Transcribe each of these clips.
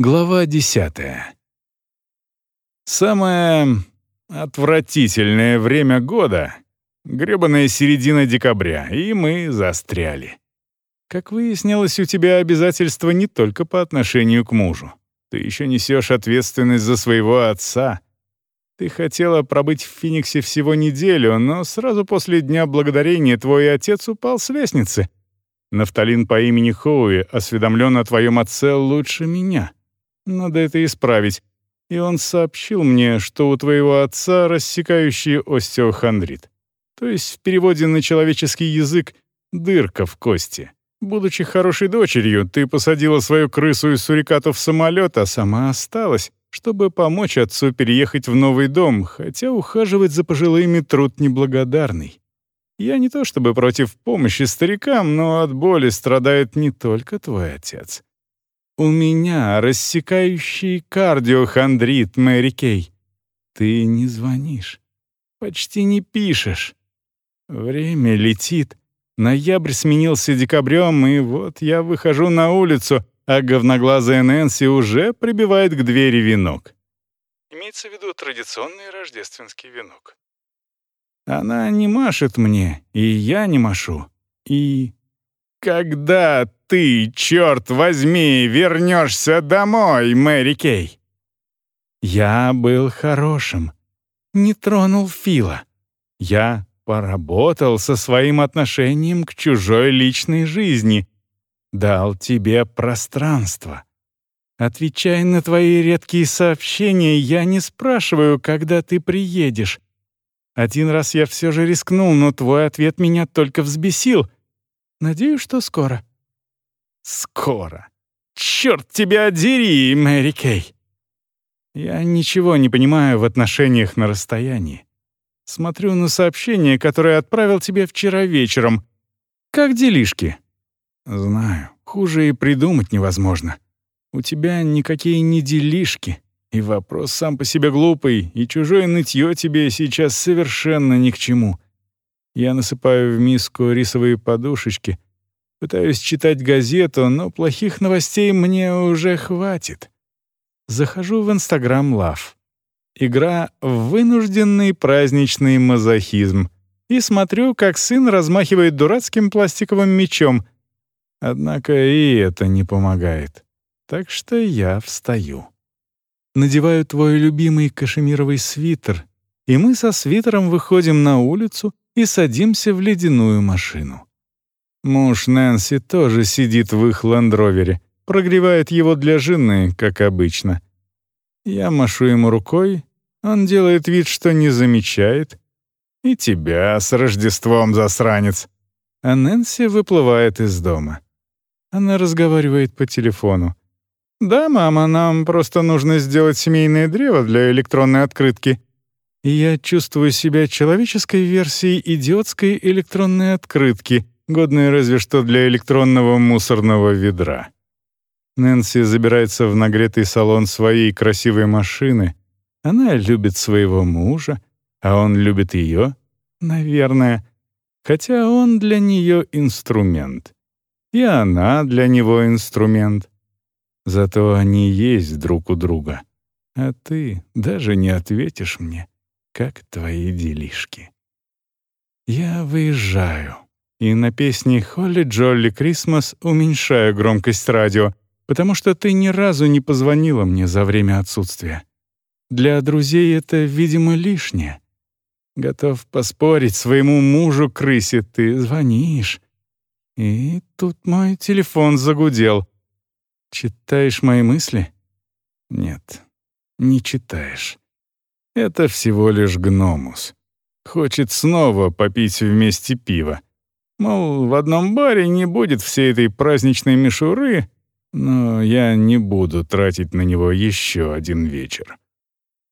Глава десятая. Самое отвратительное время года — грёбаная середина декабря, и мы застряли. Как выяснилось, у тебя обязательства не только по отношению к мужу. Ты еще несешь ответственность за своего отца. Ты хотела пробыть в Фениксе всего неделю, но сразу после Дня Благодарения твой отец упал с лестницы. Нафталин по имени Хоуи осведомлен о твоем отце лучше меня. Надо это исправить. И он сообщил мне, что у твоего отца рассекающий остеохондрит. То есть в переводе на человеческий язык «дырка в кости». Будучи хорошей дочерью, ты посадила свою крысу из суриката в самолет, а сама осталась, чтобы помочь отцу переехать в новый дом, хотя ухаживать за пожилыми труд неблагодарный. Я не то чтобы против помощи старикам, но от боли страдает не только твой отец. У меня рассекающий кардиохондрит, Мэри Кей. Ты не звонишь, почти не пишешь. Время летит. Ноябрь сменился декабрем, и вот я выхожу на улицу, а говноглазая Нэнси уже прибивает к двери венок. Имеется в виду традиционный рождественский венок. Она не машет мне, и я не машу. И когда ты, черт возьми, вернешься домой, Мэри Кей? Я был хорошим. Не тронул Фила. Я поработал со своим отношением к чужой личной жизни. Дал тебе пространство. Отвечая на твои редкие сообщения, я не спрашиваю, когда ты приедешь. Один раз я все же рискнул, но твой ответ меня только взбесил. Надеюсь, что скоро». «Скоро. Черт тебя дери, Мэри Кей!» Я ничего не понимаю в отношениях на расстоянии. Смотрю на сообщение, которое отправил тебе вчера вечером. Как делишки? Знаю, хуже и придумать невозможно. У тебя никакие не делишки, и вопрос сам по себе глупый, и чужое нытье тебе сейчас совершенно ни к чему. Я насыпаю в миску рисовые подушечки, пытаюсь читать газету, но плохих новостей мне уже хватит. Захожу в Инстаграм Лав. Игра вынужденный праздничный мазохизм. И смотрю, как сын размахивает дурацким пластиковым мечом. Однако и это не помогает. Так что я встаю. Надеваю твой любимый кашемировый свитер, и мы со свитером выходим на улицу и садимся в ледяную машину. Муж Нэнси тоже сидит в их ландровере, прогревает его для жены, как обычно. Я машу ему рукой, он делает вид, что не замечает. И тебя с Рождеством, засранец. А Нэнси выплывает из дома. Она разговаривает по телефону. «Да, мама, нам просто нужно сделать семейное древо для электронной открытки и я чувствую себя человеческой версией идиотской электронной открытки, годной разве что для электронного мусорного ведра. Нэнси забирается в нагретый салон своей красивой машины. Она любит своего мужа, а он любит ее, наверное, хотя он для нее инструмент. И она для него инструмент. Зато они есть друг у друга. А ты даже не ответишь мне как твои делишки. Я выезжаю, и на песне «Холли Джолли Крисмас» уменьшаю громкость радио, потому что ты ни разу не позвонила мне за время отсутствия. Для друзей это, видимо, лишнее. Готов поспорить своему мужу-крысе, ты звонишь. И тут мой телефон загудел. Читаешь мои мысли? Нет, не читаешь. Это всего лишь гномус. Хочет снова попить вместе пиво. Мол, в одном баре не будет всей этой праздничной мишуры, но я не буду тратить на него еще один вечер.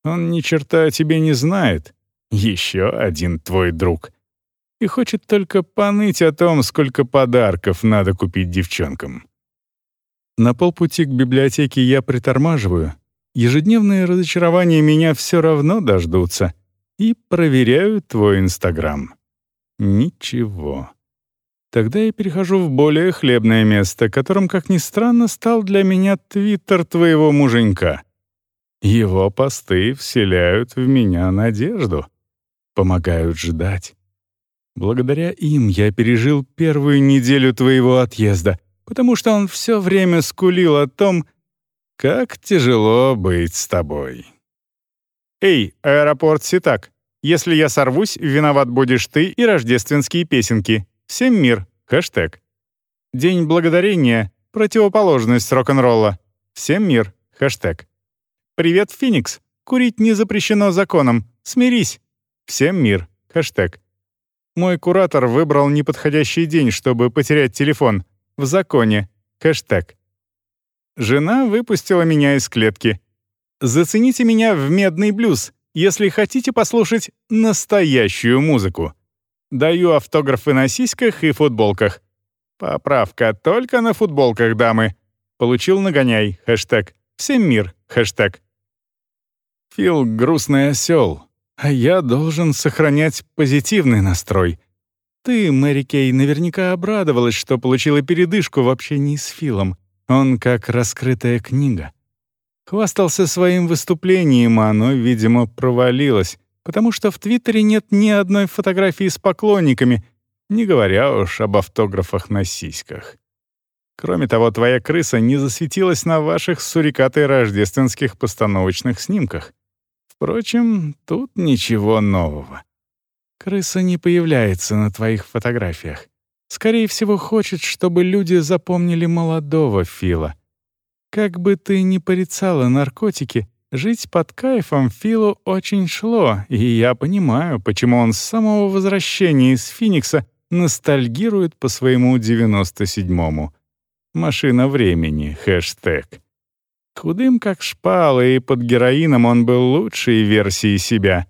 Он ни черта о тебе не знает. Еще один твой друг. И хочет только поныть о том, сколько подарков надо купить девчонкам. На полпути к библиотеке я притормаживаю ежедневные разочарования меня все равно дождутся. И проверяю твой Инстаграм. Ничего. Тогда я перехожу в более хлебное место, которым, как ни странно, стал для меня твиттер твоего муженька. Его посты вселяют в меня надежду, помогают ждать. Благодаря им я пережил первую неделю твоего отъезда, потому что он все время скулил о том, как тяжело быть с тобой. «Эй, аэропорт Ситак, если я сорвусь, виноват будешь ты и рождественские песенки. Всем мир. Хэштег. День благодарения — противоположность рок-н-ролла. Всем мир. Хэштег. Привет, Феникс. Курить не запрещено законом. Смирись. Всем мир. Хэштег. Мой куратор выбрал неподходящий день, чтобы потерять телефон. В законе. Хэштег. Жена выпустила меня из клетки. Зацените меня в медный блюз, если хотите послушать настоящую музыку. Даю автографы на сиськах и футболках. Поправка только на футболках, дамы. Получил нагоняй. Хэштег. Всем мир. Хэштег. Фил — грустный осел, а я должен сохранять позитивный настрой. Ты, Мэри Кей, наверняка обрадовалась, что получила передышку в общении с Филом. Он как раскрытая книга. Хвастался своим выступлением, а оно, видимо, провалилось, потому что в Твиттере нет ни одной фотографии с поклонниками, не говоря уж об автографах на сиськах. Кроме того, твоя крыса не засветилась на ваших сурикатой рождественских постановочных снимках. Впрочем, тут ничего нового. Крыса не появляется на твоих фотографиях. Скорее всего, хочет, чтобы люди запомнили молодого Фила. Как бы ты ни порицала наркотики, жить под кайфом Филу очень шло, и я понимаю, почему он с самого возвращения из Финикса ностальгирует по своему 97-му. «Машина времени», хэштег. Худым как шпала, и под героином он был лучшей версией себя.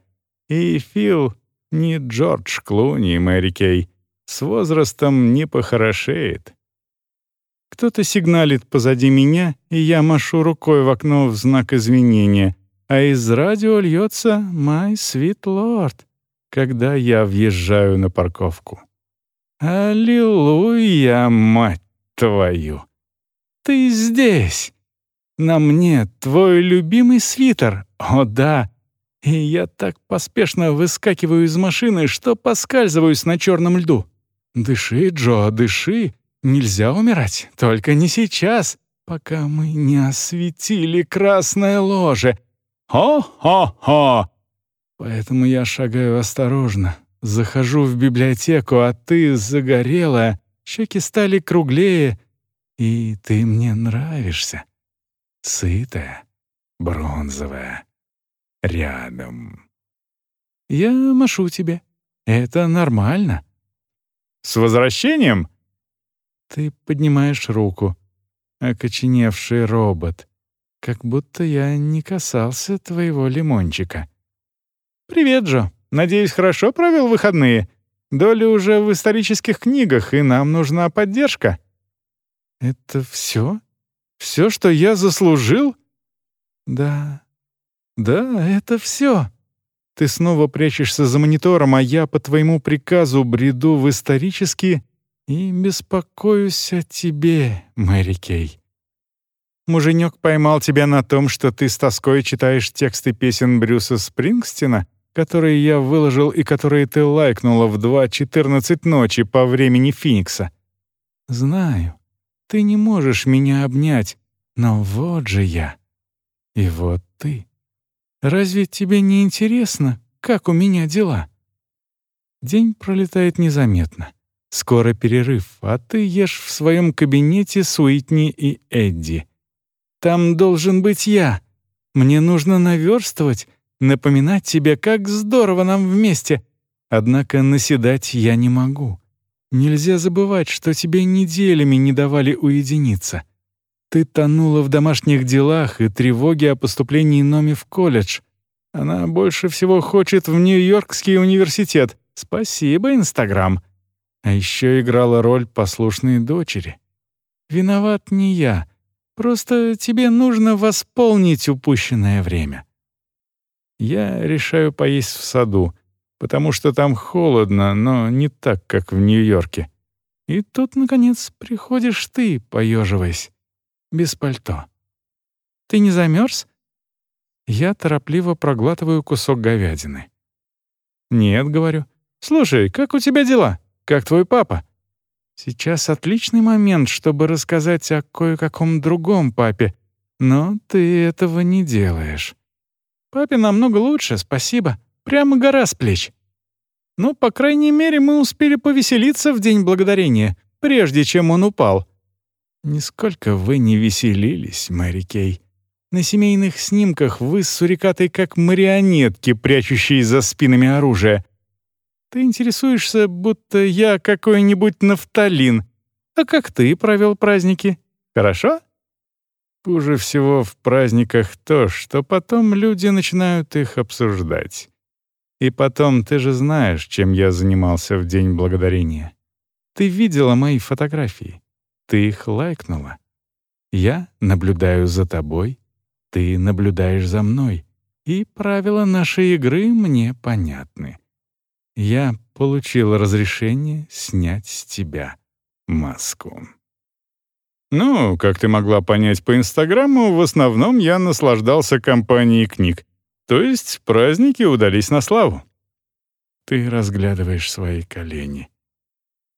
И Фил не Джордж Клуни, Мэри Кей с возрастом не похорошеет. Кто-то сигналит позади меня, и я машу рукой в окно в знак извинения, а из радио льется «My sweet lord», когда я въезжаю на парковку. «Аллилуйя, мать твою! Ты здесь! На мне твой любимый свитер, о да!» И я так поспешно выскакиваю из машины, что поскальзываюсь на черном льду. «Дыши, Джо, дыши. Нельзя умирать, только не сейчас, пока мы не осветили красное ложе. Хо-хо-хо!» Поэтому я шагаю осторожно, захожу в библиотеку, а ты загорелая, щеки стали круглее, и ты мне нравишься. Сытая, бронзовая, рядом. Я машу тебе. Это нормально. «С возвращением?» Ты поднимаешь руку. Окоченевший робот. Как будто я не касался твоего лимончика. «Привет, Джо. Надеюсь, хорошо провел выходные? Доля уже в исторических книгах, и нам нужна поддержка». «Это все? Все, что я заслужил?» «Да, да, это все. Ты снова прячешься за монитором, а я по твоему приказу бреду в исторические и беспокоюсь о тебе, Мэри Кей. Муженек поймал тебя на том, что ты с тоской читаешь тексты песен Брюса Спрингстина, которые я выложил и которые ты лайкнула в 2.14 ночи по времени Феникса. Знаю, ты не можешь меня обнять, но вот же я. И вот ты. Разве тебе не интересно, как у меня дела?» День пролетает незаметно. Скоро перерыв, а ты ешь в своем кабинете с Уитни и Эдди. Там должен быть я. Мне нужно наверстывать, напоминать тебе, как здорово нам вместе. Однако наседать я не могу. Нельзя забывать, что тебе неделями не давали уединиться. Ты тонула в домашних делах и тревоге о поступлении Номи в колледж. Она больше всего хочет в Нью-Йоркский университет. Спасибо, Инстаграм. А еще играла роль послушной дочери. Виноват не я. Просто тебе нужно восполнить упущенное время. Я решаю поесть в саду, потому что там холодно, но не так, как в Нью-Йорке. И тут, наконец, приходишь ты, поеживаясь, без пальто. Ты не замерз? Я торопливо проглатываю кусок говядины. «Нет», — говорю. «Слушай, как у тебя дела? Как твой папа?» Сейчас отличный момент, чтобы рассказать о кое-каком другом папе, но ты этого не делаешь. Папе намного лучше, спасибо. Прямо гора с плеч. Ну, по крайней мере, мы успели повеселиться в День Благодарения, прежде чем он упал. Нисколько вы не веселились, Мэри Кей. На семейных снимках вы с сурикатой как марионетки, прячущие за спинами оружие. Ты интересуешься, будто я какой-нибудь нафталин. А как ты провел праздники? Хорошо? Хуже всего в праздниках то, что потом люди начинают их обсуждать. И потом, ты же знаешь, чем я занимался в День Благодарения. Ты видела мои фотографии. Ты их лайкнула. Я наблюдаю за тобой, ты наблюдаешь за мной, и правила нашей игры мне понятны. Я получил разрешение снять с тебя маску. Ну, как ты могла понять по Инстаграму, в основном я наслаждался компанией книг. То есть праздники удались на славу. Ты разглядываешь свои колени.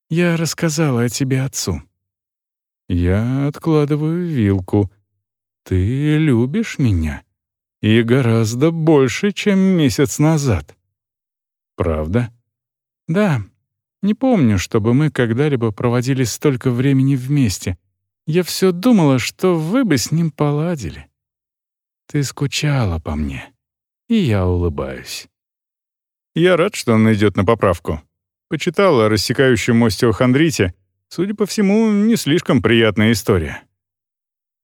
Я рассказала о тебе отцу. Я откладываю вилку — ты любишь меня. И гораздо больше, чем месяц назад. Правда? Да. Не помню, чтобы мы когда-либо проводили столько времени вместе. Я все думала, что вы бы с ним поладили. Ты скучала по мне. И я улыбаюсь. Я рад, что он идет на поправку. Почитал о рассекающем остеохондрите. Судя по всему, не слишком приятная история.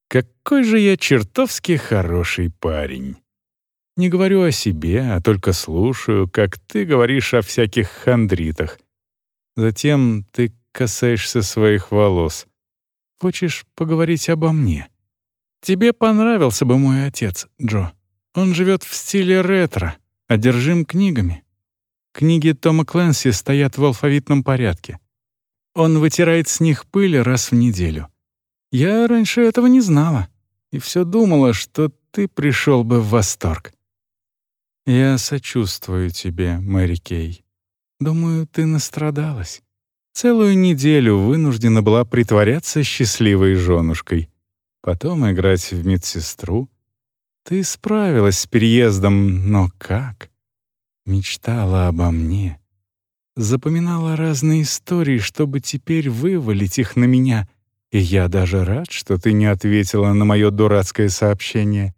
Какой же я чертовски хороший парень. Не говорю о себе, а только слушаю, как ты говоришь о всяких хандритах. Затем ты касаешься своих волос. Хочешь поговорить обо мне? Тебе понравился бы мой отец, Джо. Он живет в стиле ретро, одержим книгами. Книги Тома Клэнси стоят в алфавитном порядке. Он вытирает с них пыль раз в неделю. Я раньше этого не знала и все думала, что ты пришел бы в восторг. Я сочувствую тебе, Мэри Кей. Думаю, ты настрадалась. Целую неделю вынуждена была притворяться счастливой женушкой, потом играть в медсестру. Ты справилась с переездом, но как? Мечтала обо мне. Запоминала разные истории, чтобы теперь вывалить их на меня — и я даже рад, что ты не ответила на мое дурацкое сообщение.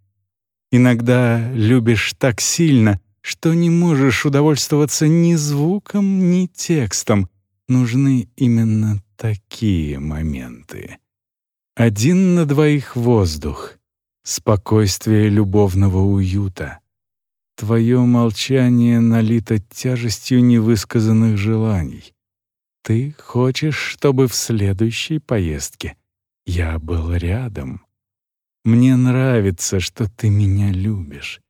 Иногда любишь так сильно, что не можешь удовольствоваться ни звуком, ни текстом. Нужны именно такие моменты. Один на двоих воздух, спокойствие любовного уюта. Твое молчание налито тяжестью невысказанных желаний. Ты хочешь, чтобы в следующей поездке я был рядом. Мне нравится, что ты меня любишь.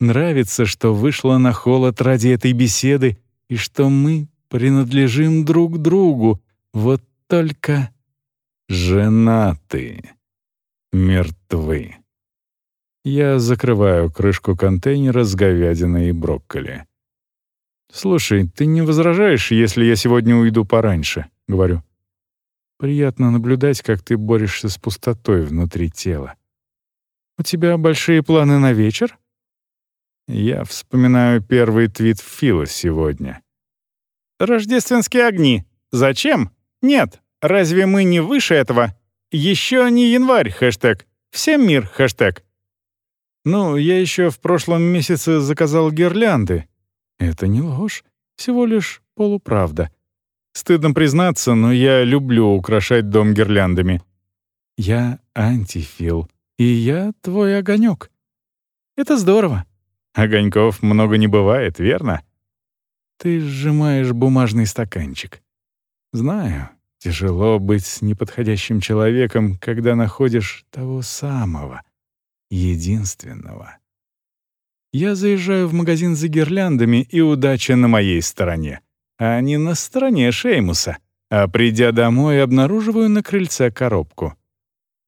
Нравится, что вышла на холод ради этой беседы и что мы принадлежим друг другу. Вот только женаты, мертвы. Я закрываю крышку контейнера с говядиной и брокколи. «Слушай, ты не возражаешь, если я сегодня уйду пораньше?» — говорю. «Приятно наблюдать, как ты борешься с пустотой внутри тела. У тебя большие планы на вечер?» Я вспоминаю первый твит Фила сегодня. «Рождественские огни. Зачем? Нет. Разве мы не выше этого? Еще не январь, хэштег. Всем мир, хэштег». «Ну, я еще в прошлом месяце заказал гирлянды. Это не ложь, всего лишь полуправда. Стыдно признаться, но я люблю украшать дом гирляндами. Я антифил, и я твой огонек. Это здорово. Огоньков много не бывает, верно? Ты сжимаешь бумажный стаканчик. Знаю, тяжело быть с неподходящим человеком, когда находишь того самого, единственного. Я заезжаю в магазин за гирляндами, и удача на моей стороне, а не на стороне Шеймуса. а придя домой, обнаруживаю на крыльце коробку.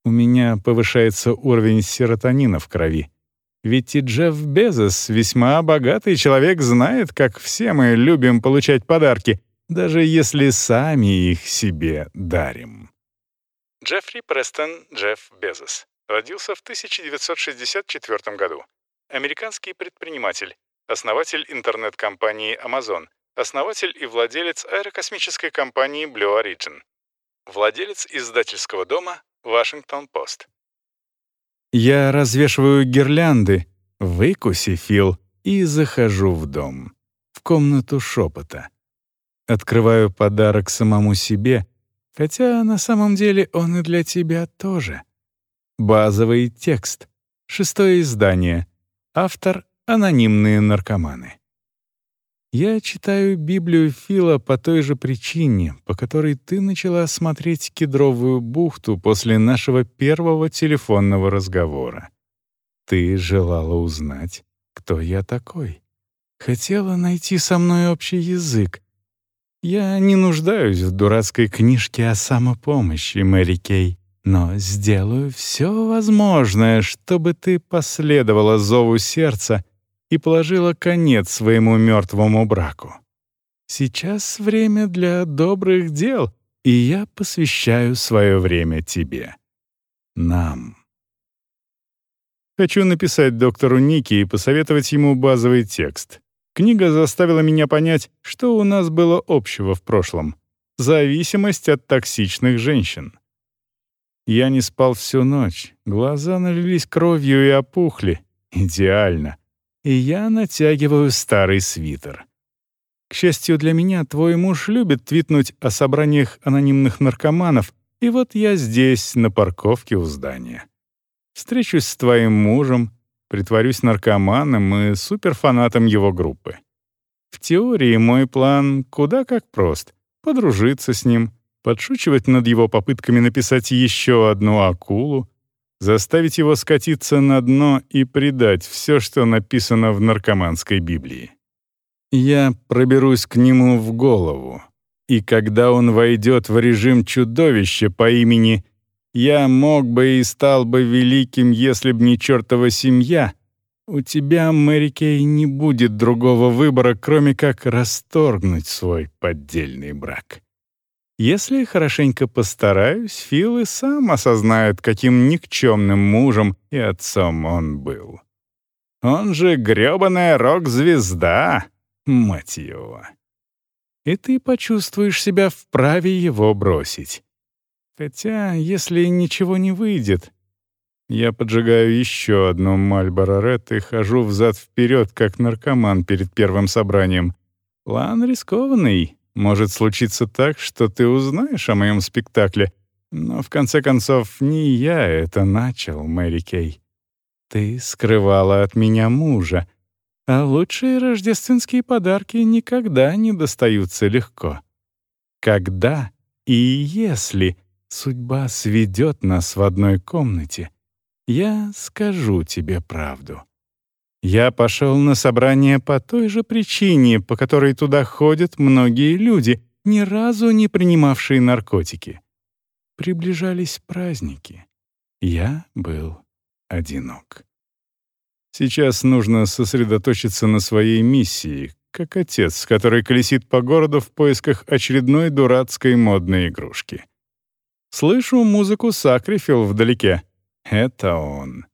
У меня повышается уровень серотонина в крови. Ведь и Джефф Безос, весьма богатый человек, знает, как все мы любим получать подарки, даже если сами их себе дарим. Джеффри Престон Джефф Безос родился в 1964 году. Американский предприниматель, основатель интернет-компании Amazon, основатель и владелец аэрокосмической компании Blue Origin, владелец издательского дома Вашингтон-Пост. Я развешиваю гирлянды, выкуси, Фил, и захожу в дом, в комнату шепота. Открываю подарок самому себе, хотя на самом деле он и для тебя тоже. Базовый текст. Шестое издание. Автор — анонимные наркоманы. Я читаю Библию Фила по той же причине, по которой ты начала смотреть Кедровую бухту после нашего первого телефонного разговора. Ты желала узнать, кто я такой. Хотела найти со мной общий язык. Я не нуждаюсь в дурацкой книжке о самопомощи, Мэри Кей, но сделаю все возможное, чтобы ты последовала зову сердца — и положила конец своему мертвому браку. Сейчас время для добрых дел, и я посвящаю свое время тебе. Нам. Хочу написать доктору Ники и посоветовать ему базовый текст. Книга заставила меня понять, что у нас было общего в прошлом. Зависимость от токсичных женщин. Я не спал всю ночь, глаза налились кровью и опухли. Идеально и я натягиваю старый свитер. К счастью для меня, твой муж любит твитнуть о собраниях анонимных наркоманов, и вот я здесь, на парковке у здания. Встречусь с твоим мужем, притворюсь наркоманом и суперфанатом его группы. В теории мой план куда как прост — подружиться с ним, подшучивать над его попытками написать еще одну акулу, заставить его скатиться на дно и предать все, что написано в наркоманской Библии. Я проберусь к нему в голову, и когда он войдет в режим чудовища по имени «Я мог бы и стал бы великим, если б не чертова семья», у тебя, Мэри Кей, не будет другого выбора, кроме как расторгнуть свой поддельный брак. Если хорошенько постараюсь, Фил и сам осознает, каким никчемным мужем и отцом он был. Он же грёбаная рок-звезда, мать его. И ты почувствуешь себя вправе его бросить. Хотя, если ничего не выйдет... Я поджигаю еще одну Мальборо Ред и хожу взад-вперед, как наркоман перед первым собранием. План рискованный, может случиться так, что ты узнаешь о моем спектакле, но в конце концов не я это начал, Мэри Кей. Ты скрывала от меня мужа, а лучшие рождественские подарки никогда не достаются легко. Когда и если судьба сведет нас в одной комнате, я скажу тебе правду. Я пошел на собрание по той же причине, по которой туда ходят многие люди, ни разу не принимавшие наркотики. Приближались праздники. Я был одинок. Сейчас нужно сосредоточиться на своей миссии, как отец, который колесит по городу в поисках очередной дурацкой модной игрушки. Слышу музыку Сакрифил вдалеке. Это он.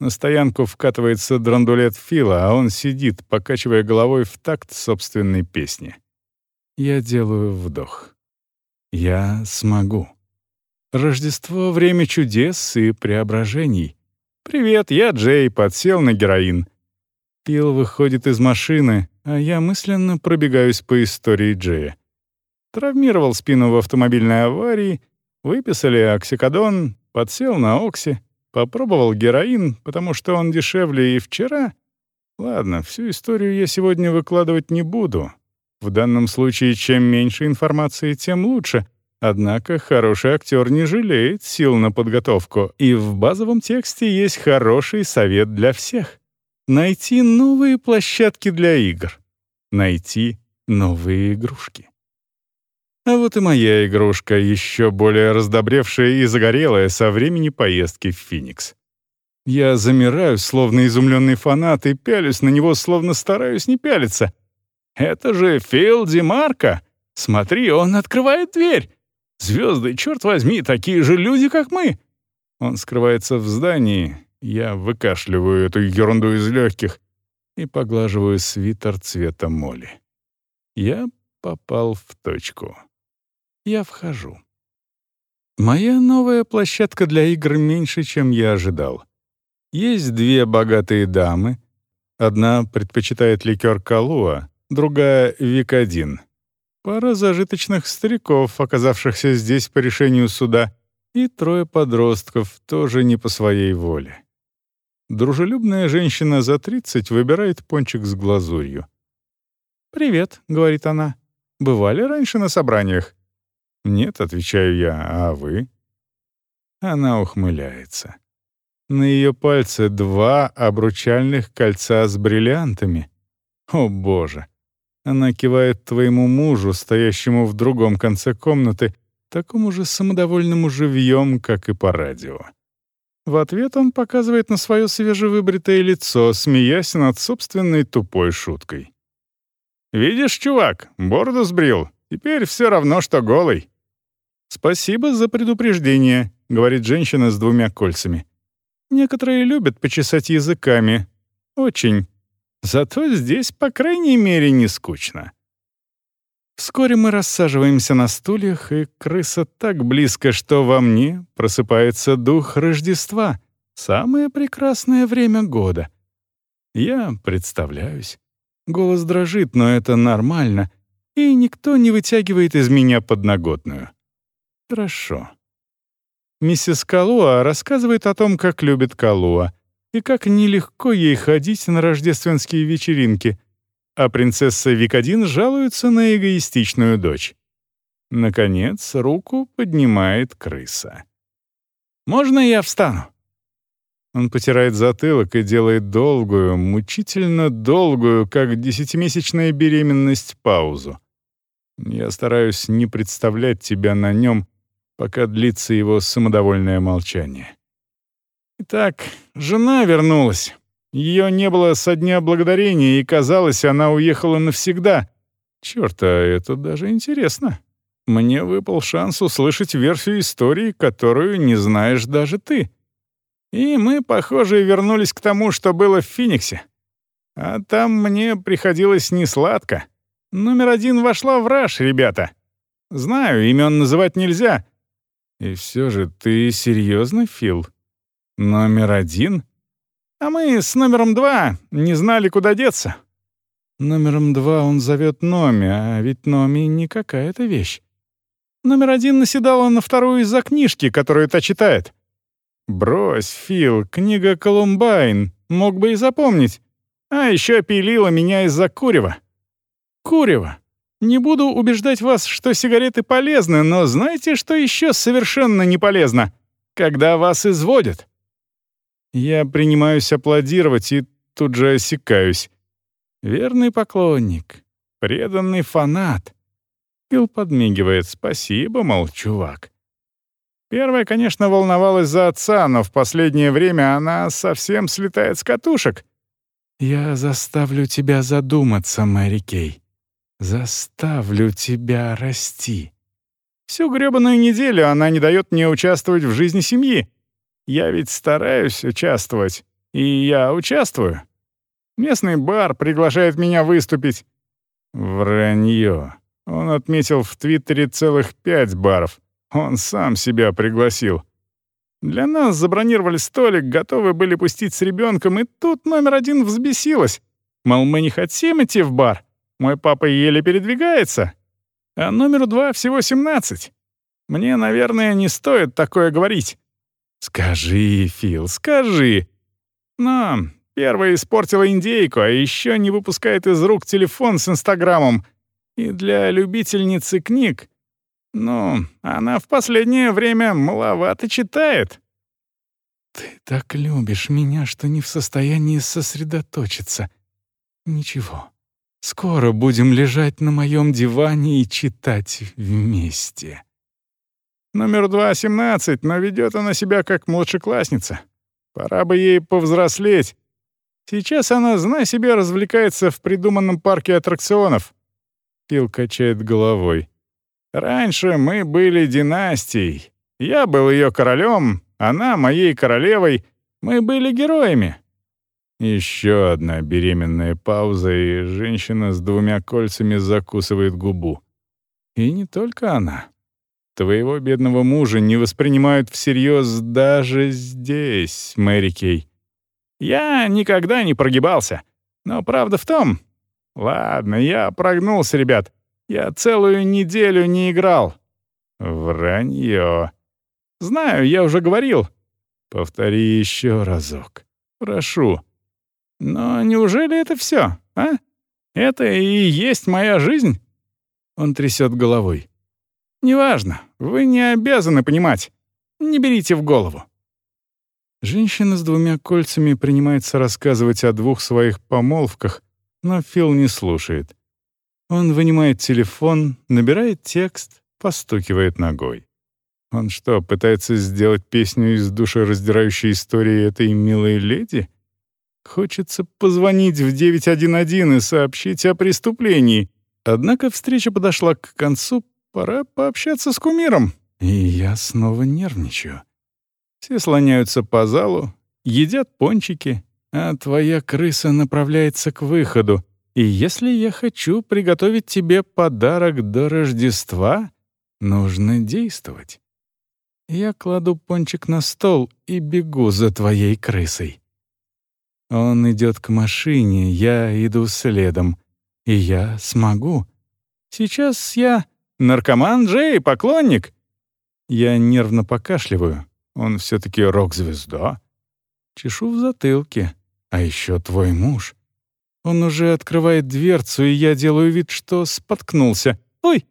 На стоянку вкатывается драндулет Фила, а он сидит, покачивая головой в такт собственной песни. Я делаю вдох. Я смогу. Рождество — время чудес и преображений. «Привет, я Джей, подсел на героин». Фил выходит из машины, а я мысленно пробегаюсь по истории Джея. Травмировал спину в автомобильной аварии, выписали оксикодон, подсел на окси, Попробовал героин, потому что он дешевле и вчера. Ладно, всю историю я сегодня выкладывать не буду. В данном случае, чем меньше информации, тем лучше. Однако хороший актер не жалеет сил на подготовку, и в базовом тексте есть хороший совет для всех. Найти новые площадки для игр. Найти новые игрушки. А вот и моя игрушка, еще более раздобревшая и загорелая со времени поездки в Феникс. Я замираю, словно изумленный фанат, и пялюсь на него, словно стараюсь не пялиться. «Это же Фил Ди Марко! Смотри, он открывает дверь! Звезды, черт возьми, такие же люди, как мы!» Он скрывается в здании, я выкашливаю эту ерунду из легких и поглаживаю свитер цвета моли. Я попал в точку. Я вхожу. Моя новая площадка для игр меньше, чем я ожидал. Есть две богатые дамы. Одна предпочитает ликер Калуа, другая — Викодин. Пара зажиточных стариков, оказавшихся здесь по решению суда, и трое подростков, тоже не по своей воле. Дружелюбная женщина за 30 выбирает пончик с глазурью. «Привет», — говорит она. «Бывали раньше на собраниях?» «Нет», — отвечаю я, — «а вы?» Она ухмыляется. На ее пальце два обручальных кольца с бриллиантами. О, боже! Она кивает твоему мужу, стоящему в другом конце комнаты, такому же самодовольному живьем, как и по радио. В ответ он показывает на свое свежевыбритое лицо, смеясь над собственной тупой шуткой. «Видишь, чувак, бороду сбрил. Теперь все равно, что голый». «Спасибо за предупреждение», — говорит женщина с двумя кольцами. «Некоторые любят почесать языками. Очень. Зато здесь, по крайней мере, не скучно». Вскоре мы рассаживаемся на стульях, и крыса так близко, что во мне просыпается дух Рождества, самое прекрасное время года. Я представляюсь. Голос дрожит, но это нормально, и никто не вытягивает из меня подноготную. Хорошо. Миссис Калуа рассказывает о том, как любит Калуа, и как нелегко ей ходить на рождественские вечеринки — а принцесса Викодин жалуется на эгоистичную дочь. Наконец, руку поднимает крыса. «Можно я встану?» Он потирает затылок и делает долгую, мучительно долгую, как десятимесячная беременность, паузу. Я стараюсь не представлять тебя на нем, пока длится его самодовольное молчание. Итак, жена вернулась. Ее не было со дня благодарения, и, казалось, она уехала навсегда. Черт, а это даже интересно. Мне выпал шанс услышать версию истории, которую не знаешь даже ты. И мы, похоже, вернулись к тому, что было в Фениксе. А там мне приходилось несладко. Номер один вошла в раж, ребята. Знаю, имен называть нельзя. И все же ты серьезно, Фил? Номер один? А мы с номером два не знали, куда деться. Номером два он зовет Номи, а ведь Номи не какая-то вещь. Номер один наседала на вторую из-за книжки, которую та читает. «Брось, Фил, книга «Колумбайн», мог бы и запомнить. А еще пилила меня из-за курева. Курева. Не буду убеждать вас, что сигареты полезны, но знаете, что еще совершенно не полезно? Когда вас изводят. Я принимаюсь аплодировать и тут же осекаюсь. Верный поклонник, преданный фанат. Пил подмигивает. Спасибо, мол, чувак. Первая, конечно, волновалась за отца, но в последнее время она совсем слетает с катушек. «Я заставлю тебя задуматься, Мэри Кей. Заставлю тебя расти». Всю грёбаную неделю она не дает мне участвовать в жизни семьи. Я ведь стараюсь участвовать, и я участвую. Местный бар приглашает меня выступить. Вранье. Он отметил в Твиттере целых пять баров. Он сам себя пригласил. Для нас забронировали столик, готовы были пустить с ребенком, и тут номер один взбесилась. Мол, мы не хотим идти в бар. Мой папа еле передвигается. А номеру два всего 17. Мне, наверное, не стоит такое говорить. «Скажи, Фил, скажи!» Но первая испортила индейку, а еще не выпускает из рук телефон с Инстаграмом. И для любительницы книг... Ну, она в последнее время маловато читает. «Ты так любишь меня, что не в состоянии сосредоточиться. Ничего, Скоро будем лежать на моем диване и читать вместе. Номер два — семнадцать, но ведет она себя как младшеклассница. Пора бы ей повзрослеть. Сейчас она, знай себе, развлекается в придуманном парке аттракционов. Фил качает головой. Раньше мы были династией. Я был ее королем, она моей королевой. Мы были героями. Еще одна беременная пауза, и женщина с двумя кольцами закусывает губу. И не только она. Твоего бедного мужа не воспринимают всерьез даже здесь, Мэри Кей. Я никогда не прогибался. Но правда в том... Ладно, я прогнулся, ребят. Я целую неделю не играл. Вранье. Знаю, я уже говорил. Повтори еще разок. Прошу. Но неужели это все, а? Это и есть моя жизнь?» Он трясет головой. «Неважно, вы не обязаны понимать. Не берите в голову». Женщина с двумя кольцами принимается рассказывать о двух своих помолвках, но Фил не слушает. Он вынимает телефон, набирает текст, постукивает ногой. Он что, пытается сделать песню из душераздирающей истории этой милой леди? Хочется позвонить в 911 и сообщить о преступлении. Однако встреча подошла к концу, пора пообщаться с кумиром. И я снова нервничаю. Все слоняются по залу, едят пончики, а твоя крыса направляется к выходу. И если я хочу приготовить тебе подарок до Рождества, нужно действовать. Я кладу пончик на стол и бегу за твоей крысой. Он идет к машине, я иду следом. И я смогу. Сейчас я наркоман Джей, поклонник. Я нервно покашливаю. Он все-таки рок-звезда. Чешу в затылке. А еще твой муж. Он уже открывает дверцу, и я делаю вид, что споткнулся. «Ой!»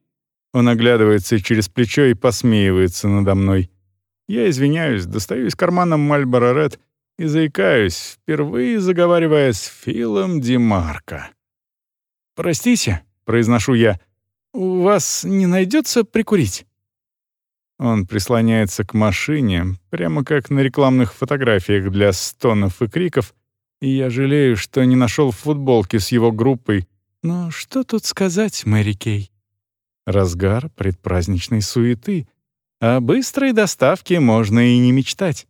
Он оглядывается через плечо и посмеивается надо мной. Я извиняюсь, достаю из кармана Мальборо Ред и заикаюсь, впервые заговаривая с Филом Димарко. «Простите», — произношу я, — «у вас не найдется прикурить?» Он прислоняется к машине, прямо как на рекламных фотографиях для стонов и криков, и я жалею, что не нашел футболки с его группой. Но что тут сказать, Мэри Кей? Разгар предпраздничной суеты. О быстрой доставке можно и не мечтать.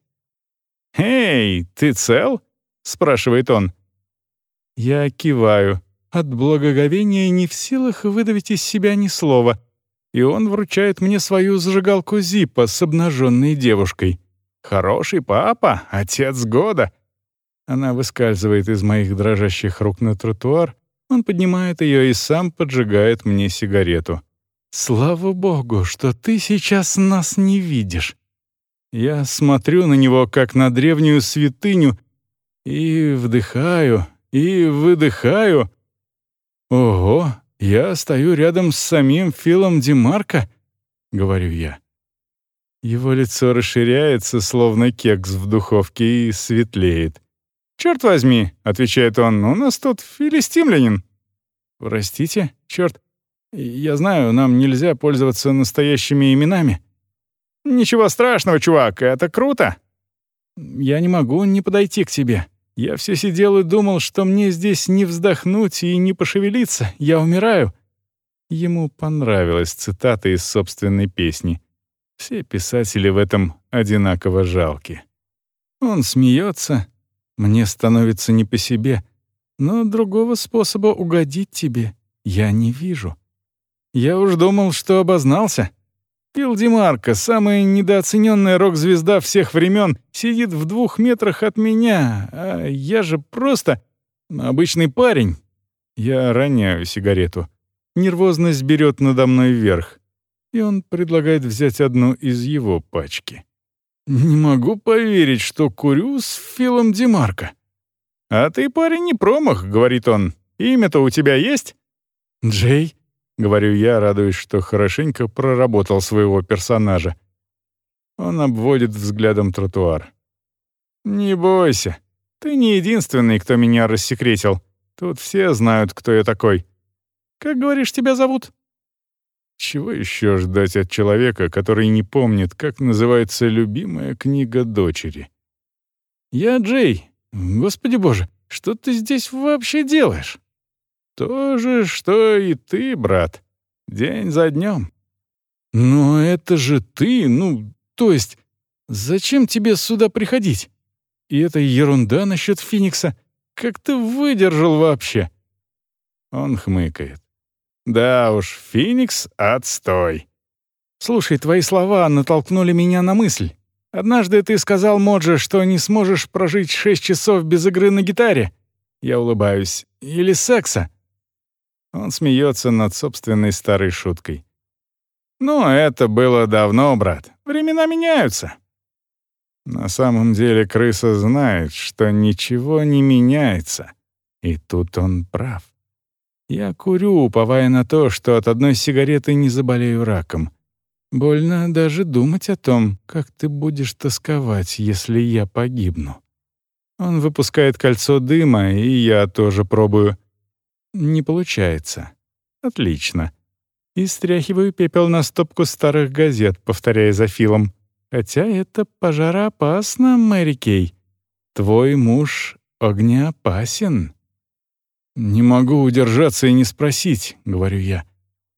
«Эй, ты цел?» — спрашивает он. Я киваю. От благоговения не в силах выдавить из себя ни слова. И он вручает мне свою зажигалку Зипа с обнаженной девушкой. «Хороший папа, отец года». Она выскальзывает из моих дрожащих рук на тротуар, он поднимает ее и сам поджигает мне сигарету. «Слава богу, что ты сейчас нас не видишь. Я смотрю на него, как на древнюю святыню, и вдыхаю, и выдыхаю. «Ого, я стою рядом с самим Филом Демарко», — говорю я. Его лицо расширяется, словно кекс в духовке, и светлеет. «Черт возьми», — отвечает он, — «у нас тут филистимлянин». «Простите, черт, я знаю, нам нельзя пользоваться настоящими именами». «Ничего страшного, чувак, это круто!» «Я не могу не подойти к тебе. Я все сидел и думал, что мне здесь не вздохнуть и не пошевелиться. Я умираю». Ему понравилась цитата из собственной песни. Все писатели в этом одинаково жалки. Он смеется, мне становится не по себе, но другого способа угодить тебе я не вижу. Я уж думал, что обознался. Пил Демарко, самая недооцененная рок-звезда всех времен, сидит в двух метрах от меня, а я же просто обычный парень. Я роняю сигарету. Нервозность берет надо мной вверх, и он предлагает взять одну из его пачки. Не могу поверить, что курю с Филом Демарко. «А ты, парень, не промах», — говорит он. «Имя-то у тебя есть?» «Джей», говорю я, радуясь, что хорошенько проработал своего персонажа. Он обводит взглядом тротуар. «Не бойся. Ты не единственный, кто меня рассекретил. Тут все знают, кто я такой». Как, говоришь, тебя зовут?» Чего еще ждать от человека, который не помнит, как называется любимая книга дочери? «Я Джей. Господи боже, что ты здесь вообще делаешь?» «То же, что и ты, брат. День за днем». «Но это же ты, ну, то есть, зачем тебе сюда приходить? И эта ерунда насчет Феникса. Как ты выдержал вообще?» Он хмыкает. «Да уж, Феникс — отстой». «Слушай, твои слова натолкнули меня на мысль. Однажды ты сказал Моджи, что не сможешь прожить шесть часов без игры на гитаре. Я улыбаюсь. Или секса». Он смеется над собственной старой шуткой. «Ну, это было давно, брат. Времена меняются». На самом деле крыса знает, что ничего не меняется. И тут он прав. Я курю, уповая на то, что от одной сигареты не заболею раком. Больно даже думать о том, как ты будешь тосковать, если я погибну. Он выпускает кольцо дыма, и я тоже пробую. Не получается. Отлично. И стряхиваю пепел на стопку старых газет, повторяя за Филом. Хотя это пожароопасно, Мэри Кей. Твой муж огнеопасен. «Не могу удержаться и не спросить», — говорю я.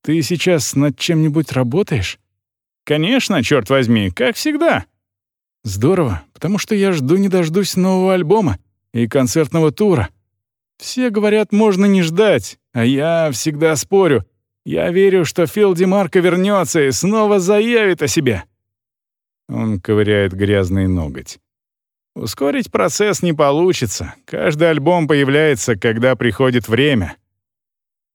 «Ты сейчас над чем-нибудь работаешь?» «Конечно, черт возьми, как всегда». «Здорово, потому что я жду не дождусь нового альбома и концертного тура. Все говорят, можно не ждать, а я всегда спорю. Я верю, что Фил Демарко вернется и снова заявит о себе». Он ковыряет грязный ноготь. Ускорить процесс не получится. Каждый альбом появляется, когда приходит время.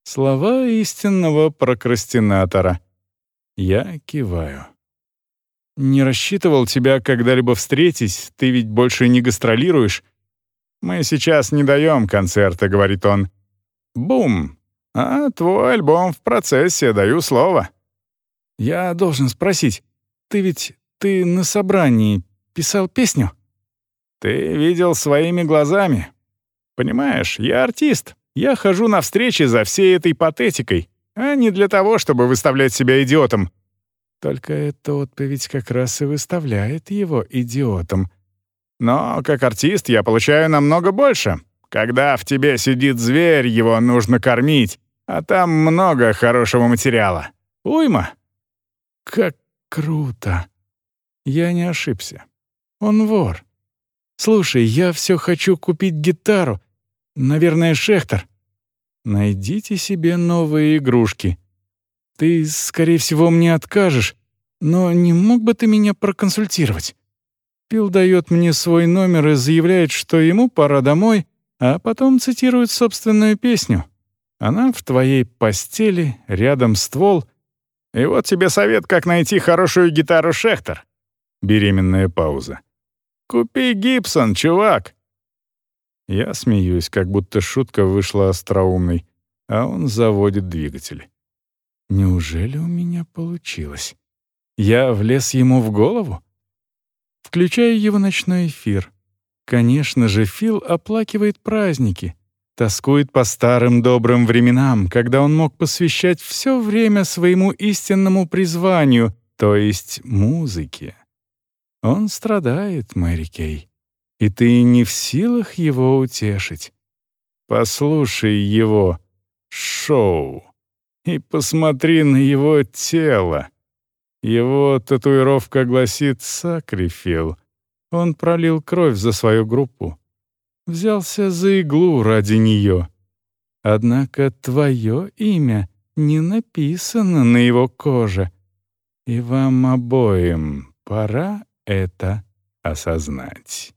Слова истинного прокрастинатора. Я киваю. Не рассчитывал тебя когда-либо встретить, ты ведь больше не гастролируешь. Мы сейчас не даем концерта, говорит он. Бум! А твой альбом в процессе, даю слово. Я должен спросить, ты ведь ты на собрании писал песню? Ты видел своими глазами. Понимаешь, я артист. Я хожу на встречи за всей этой патетикой, а не для того, чтобы выставлять себя идиотом. Только эта отповедь как раз и выставляет его идиотом. Но как артист я получаю намного больше. Когда в тебе сидит зверь, его нужно кормить, а там много хорошего материала. Уйма. Как круто. Я не ошибся. Он вор. «Слушай, я все хочу купить гитару. Наверное, Шехтер. Найдите себе новые игрушки. Ты, скорее всего, мне откажешь, но не мог бы ты меня проконсультировать? Пил дает мне свой номер и заявляет, что ему пора домой, а потом цитирует собственную песню. Она в твоей постели, рядом ствол. И вот тебе совет, как найти хорошую гитару Шехтер. Беременная пауза. Купи Гибсон, чувак!» Я смеюсь, как будто шутка вышла остроумной, а он заводит двигатель. Неужели у меня получилось? Я влез ему в голову? Включаю его ночной эфир. Конечно же, Фил оплакивает праздники, тоскует по старым добрым временам, когда он мог посвящать все время своему истинному призванию, то есть музыке. Он страдает, Мэри Кей, и ты не в силах его утешить. Послушай его шоу и посмотри на его тело. Его татуировка гласит «Сакрифил». Он пролил кровь за свою группу. Взялся за иглу ради нее. Однако твое имя не написано на его коже. И вам обоим пора это осознать.